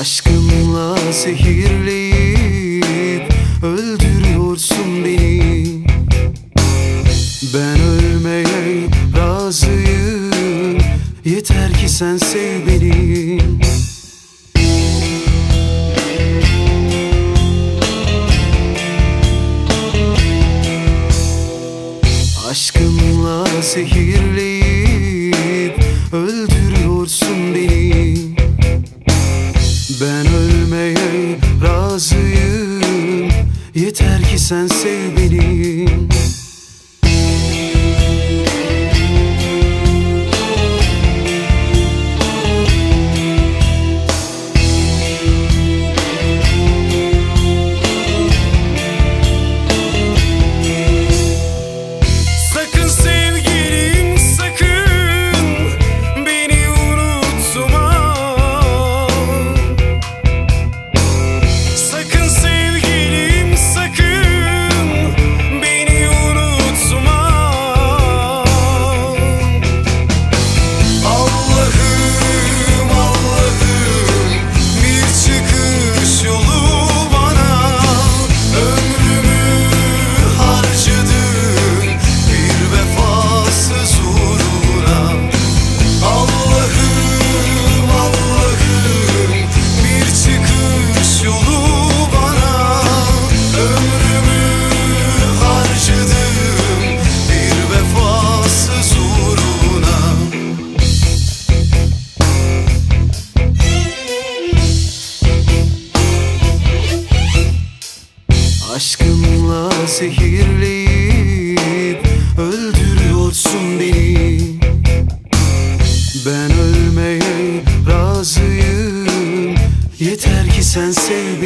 Aşkınla zehirleyip öldürüyorsun sen sev beni. Aşkınla zehirleyip öldürüyorsun beni. Ben ölmeye razıyım. Yeter ki sen sev beni Aşkınla zehirleyip öldürüyorsun beni. Ben ölmeye razıyım. Yeter ki sen sev